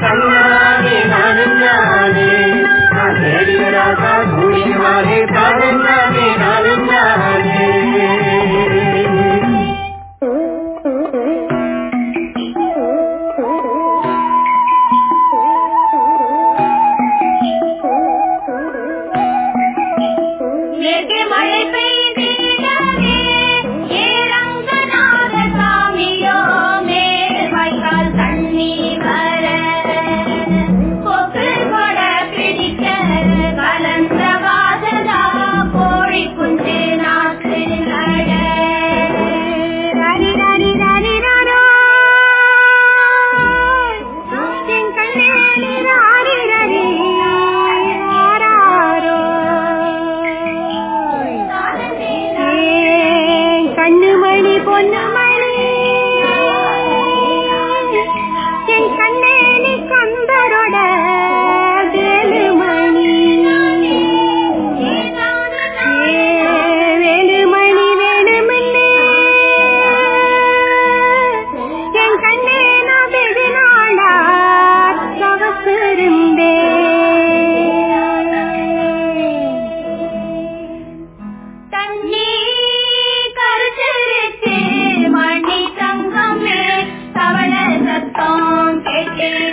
కన్నానే నాలున్నానే నా ధైర్య రాత భూషి మారే పాలున్నానే నాలున్నానే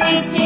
Thank you.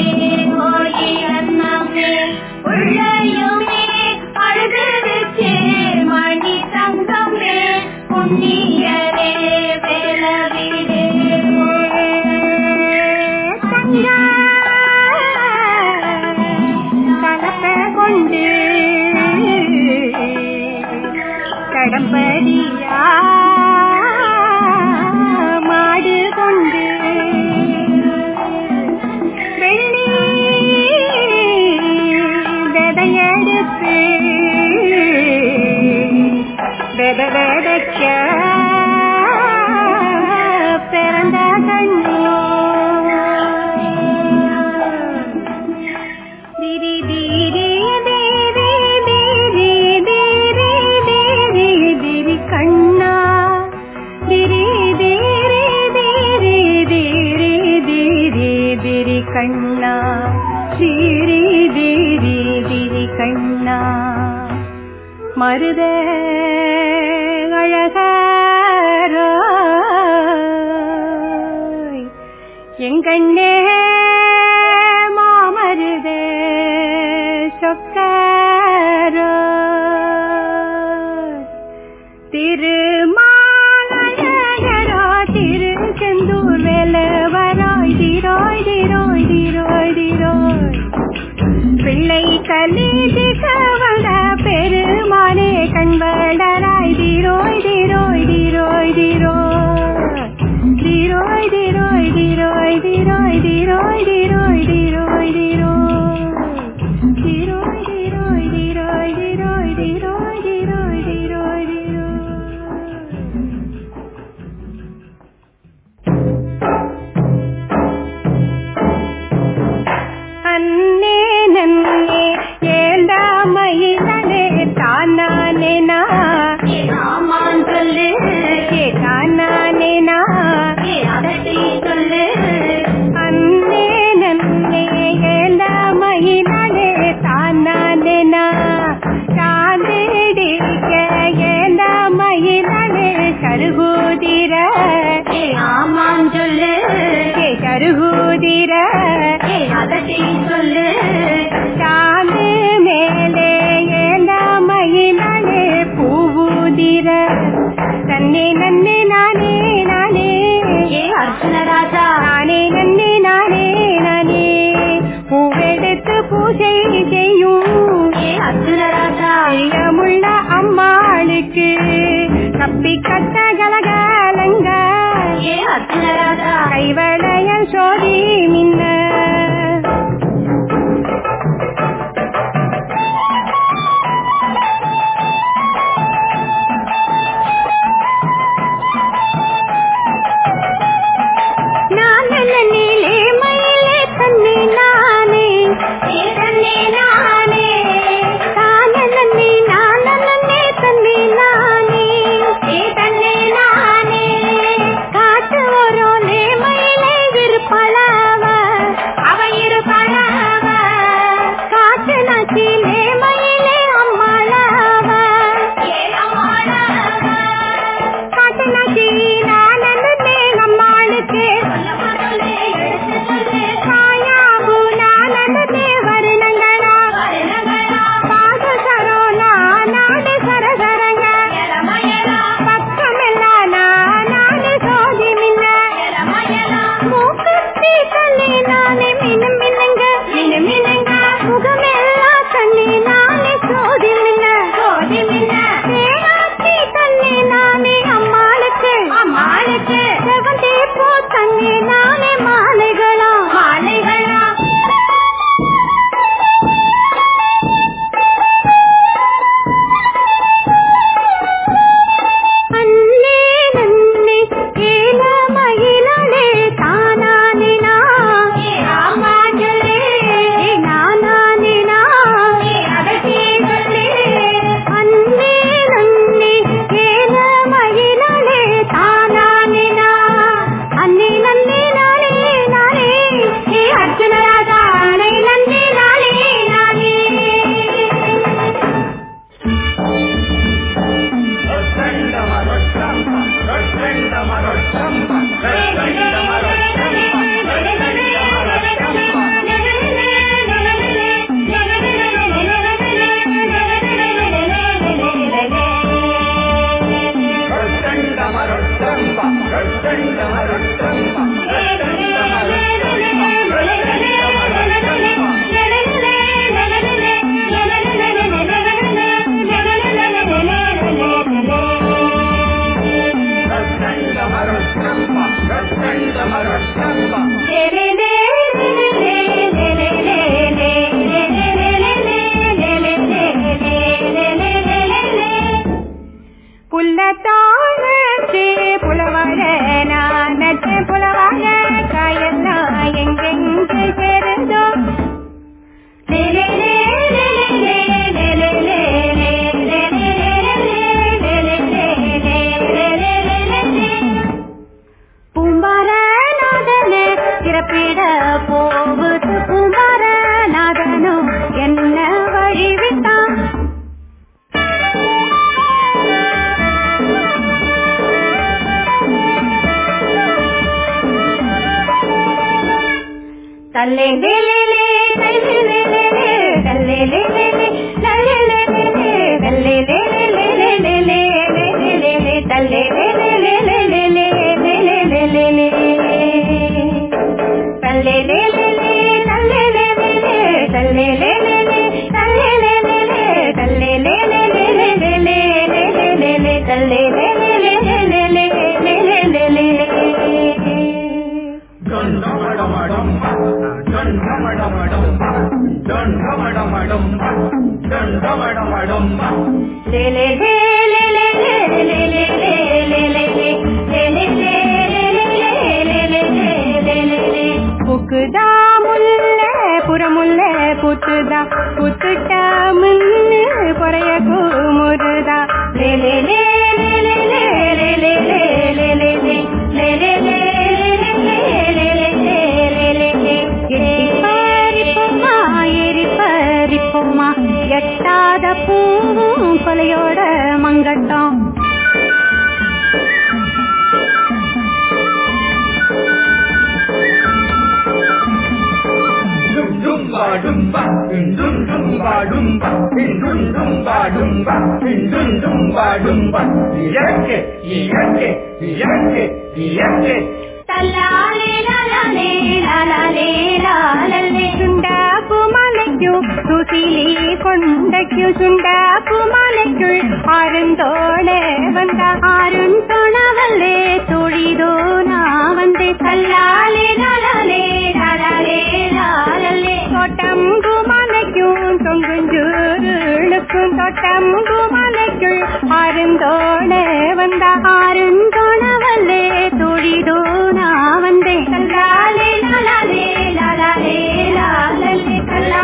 Capicata பாடும் இயற்கை இயற்கை இயற்கை இயற்கை. துசிலே கொண்டக்கு சுண்டாப்பு மலைக்குள் அருந்தோட வந்த அருந்தோணவல்லே தொழிதோ ஆருந்தோணே வந்த ஆருந்தோண வல்லே துடிதோ நான் வந்தேன். கல்லாலே லாலே லாலே லாலே கல்லா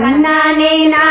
ಕಣ್ಣಾನೆ ನಾ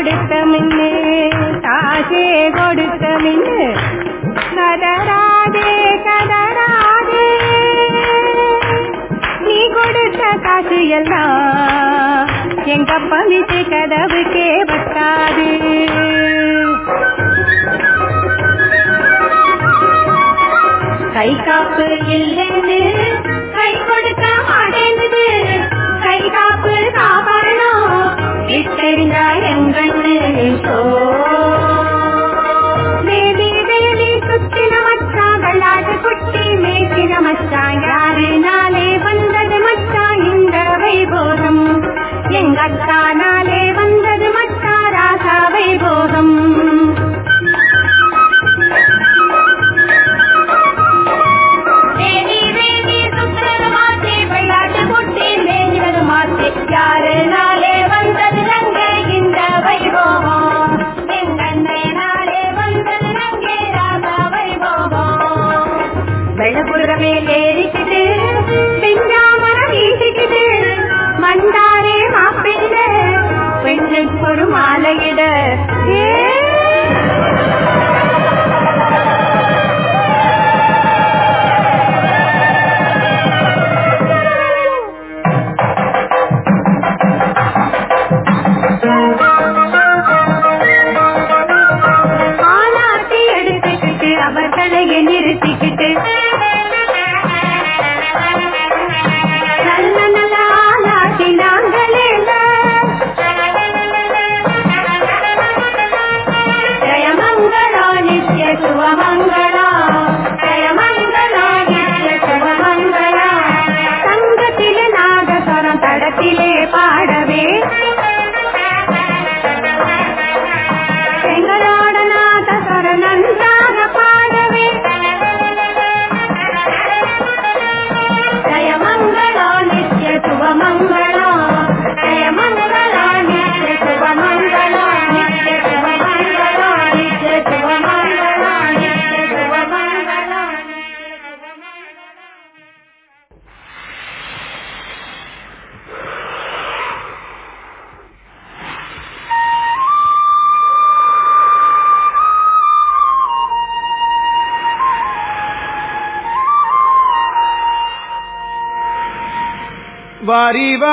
காசே கொடுத்த மின்னு காசே கொடுத்த மின்னு கதராதே கதராதே. நீ கொடுத்த காசு எல்லாம் எங்க பமிச்சு கதவுக்கே பத்தாது கை காப்பு இல்லைன்னு கை கொடுக்க மாட்டேங்குது விட்டெறிந்தா எங்கண்ணு சோ தேவி வேலி குட்டி மேய்ச்சின யாரு நாளே வந்தது மச்சா இந்த வைபோகம் எங்கத்தான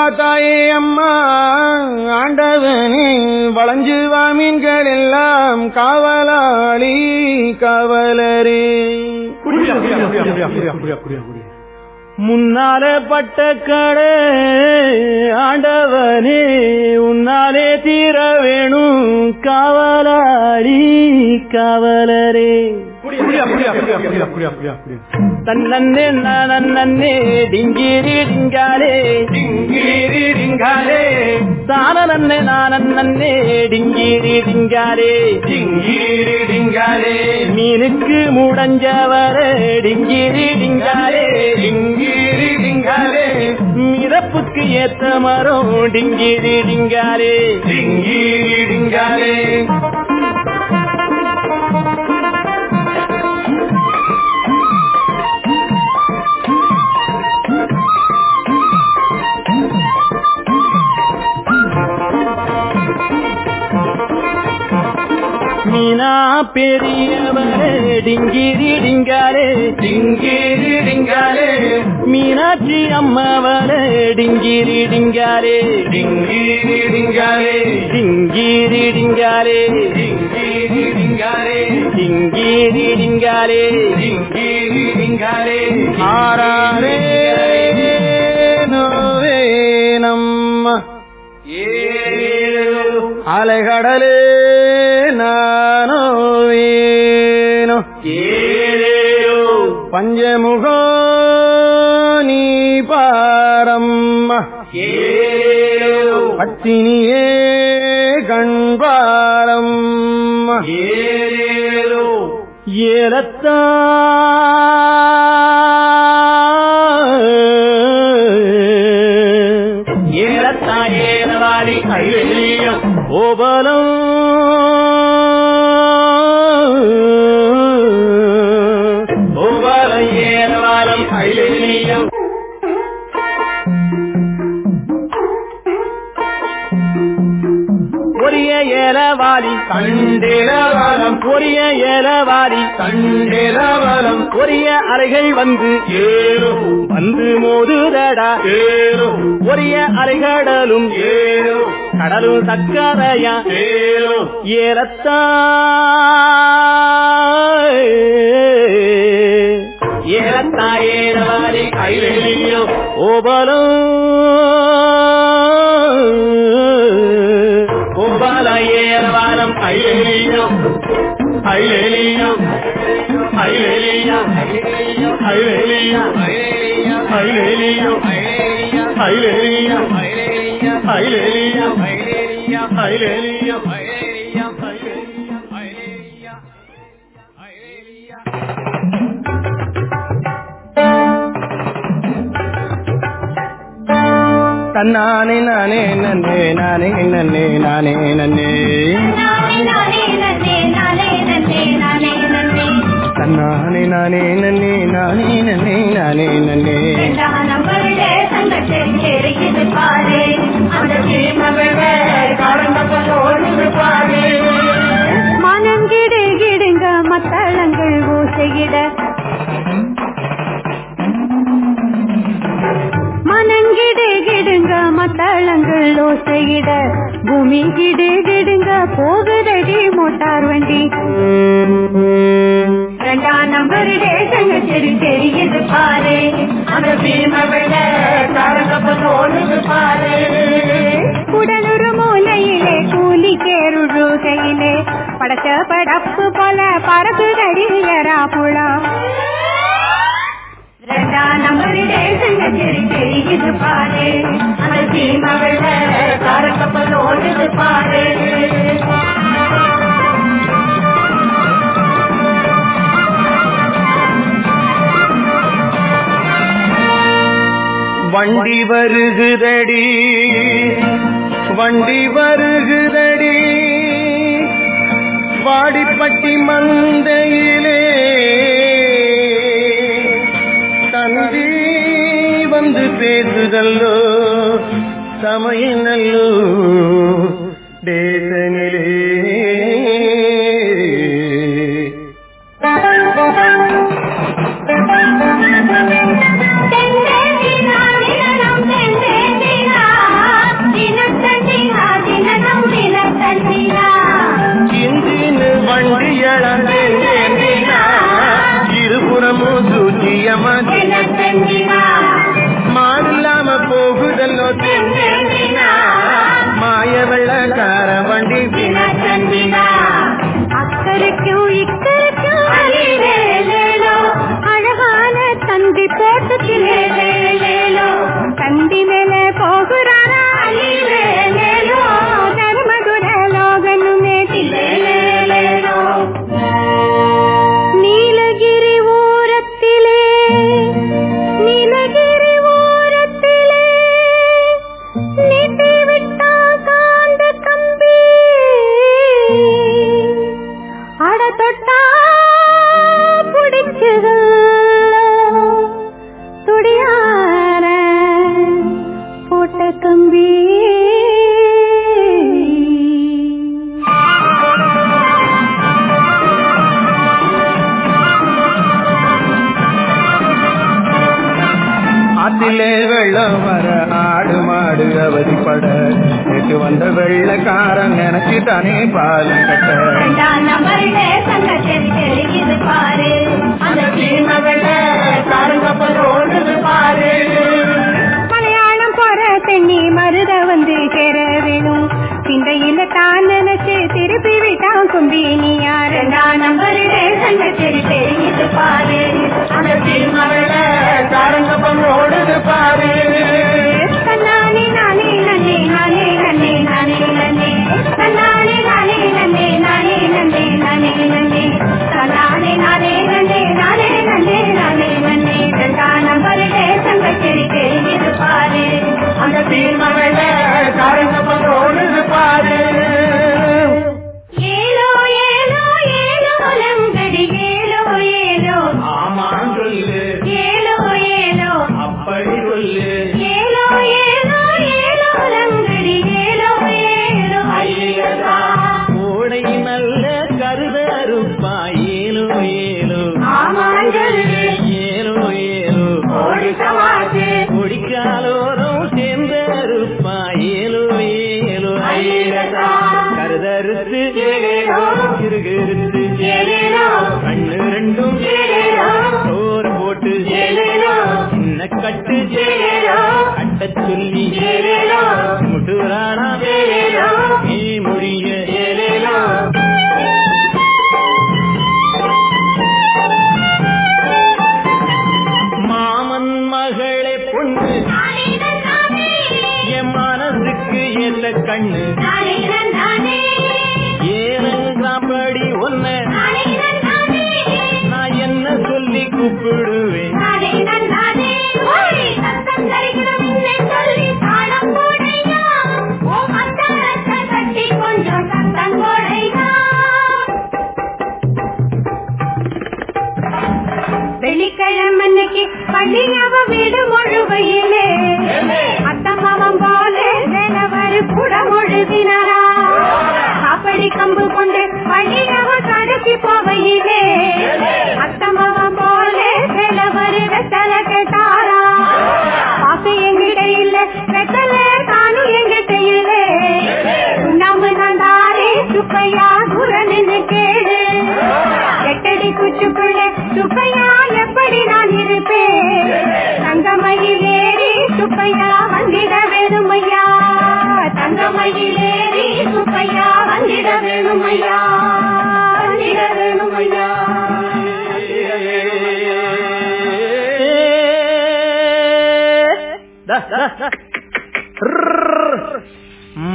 தாயே அம்மா ஆண்டவனே வளைஞ்சு வாமீன்கள் எல்லாம் காவலாளி காவலரே. முன்னால பட்ட கடை ஆண்டவனே உன்னாலே தீர வேணும் காவலாளி காவலரே. தன்னே நன்னே டிங்கிரி டிங்காலே. டிங்கிரி டிங்காலே. தான நன்னே நானே டிங்கிரி டிங்காலே. டிங்கிரி டிங்காலே. மீனுக்கு முடஞ்சவர டிங்கிரி டிங்காலே. டிங்கிரி டிங்காலே. மிதப்புக்கு ஏத்த மரம் டிங்கிரி டிங்காலே. டிங்கிரி டிங்காலே. மீனா பெரியவரே டிங்கிரி டிங்காலே டிங்கிரி டிங்காலே மீனாட்சி அம்மாவரே டிங்கிரி டிங்காலே டிங்கிரி டிங்காலே டிங்கிரி டிங்காலே டிங்கிரி டிங்காலே டிங்கிரி டிங்காலே டிங்கிரி டிங்காலே ஆராரே நோவே நம்ம அலைகடலே நானோ வேணோ. பஞ்சமுகோ நீ பாரம்மா. பத்தினியே கண் பாரம்மா. கோபலம். கோபலம் ஏராளம் அழியம் பொரிய ஏலவாரி கண்டேலவரம் பொரிய ஏலவாரி கண்டேலவரம் பொரிய அறைகள் வந்து ஏறும். வந்து மோதுதடா. ஏறும். பொரிய அறைகடலும் ஏறும். கடலும் சக்கரையா ஏறத்தா ஏறத்தா ஏறவாரி கைவெளியோ ஓபலம். ஒவ்வொரு ஏறவாரம் கைவெளியோ கைவெளியோ கைவெளியா கைவெளியா கைவெளியோ கைவெளியா கைவெளியா ഹൈലേലിയ ഹൈലേലിയ ഹൈലേലിയ ഹൈലേലിയ ഹൈലേലിയ ഹൈലേലിയ ഹൈലേലിയ തന്നാനെ നാനേ നന്നേ നാനേ നന്നേ നാനേ നന്നേ തന്നാനെ നാനേ നന്നേ നാനേ നന്നേ നാനേ നന്നേ மத்தளங்கள் பூமி கிடு கிடுங்க போகுதடி மோட்டார் வண்டி. ரெண்டாம் நம்பர் டேசங்க சரி தெரியுது பாரு. அந்த பீமவிட தோணுது பாரு. உடலுறு மூலையிலே கூலி கேருழுகையிலே படச்ச படப்பு போல பறக்கு தடியரா புலம் ரெண்டாம் நம்பர் டேசங்க சரி தெரியுது பாரு. அந்த பீமவிட காரங்கப்போடுது வண்டி வருகுதடி வண்டி வருகுதடி. வாடிப்பட்டி மந்தையிலே தந்தி வந்து பேசுதல்லோ சமயநல்லோ நல்லோ දේශනේ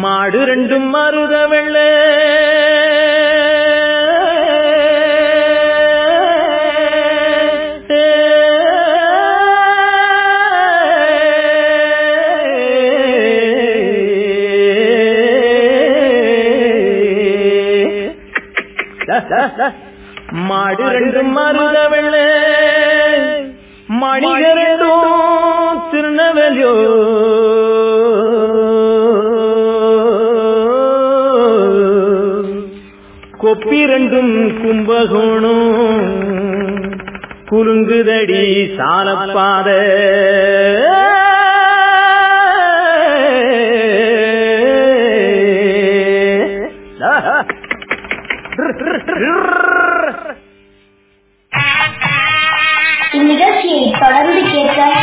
மாடு ரெண்டும் மருத வெள்ள. மாடு ரெண்டும் மருத வெள்ள. மணிகரண்டும் திருநெல்வேலியோ கொப்பி ரெண்டும் கும்பகோணம். குலுங்குதடி சாலப்பாத.